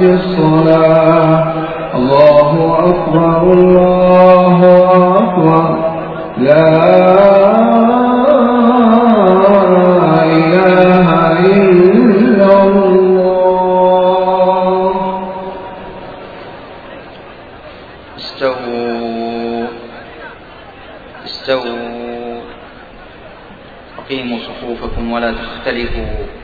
الصلاة. الله أكبر الله أكبر. لا إله إلا الله. استووا استووا. أقيموا صفوفكم ولا تختلفوا.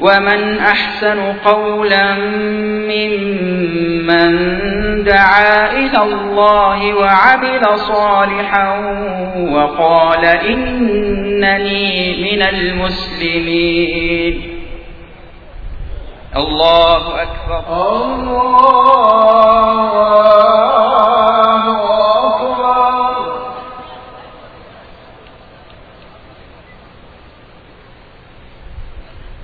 ومن أحسن قولا ممن دعا إلى الله وعمل صالحا وقال إنني من المسلمين. الله أكبر. الله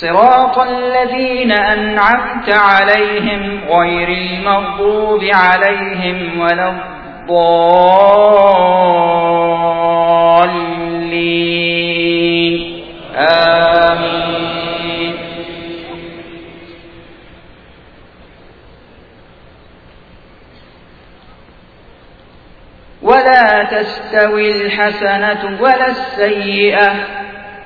صراط الذين أنعمت عليهم غير المغضوب عليهم ولا الضالين. آمين. ولا تستوي الحسنة ولا السيئة.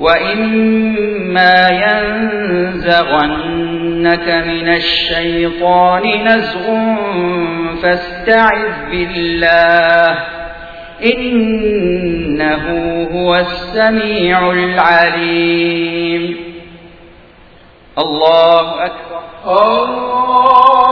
وإما ينزغنك من الشيطان نزغ فاستعذ بالله إن إنه هو السميع العليم الله أكبر. الله